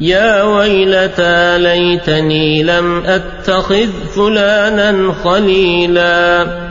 يا ويلتى ليتني لم أتخذ فلانا خليلا.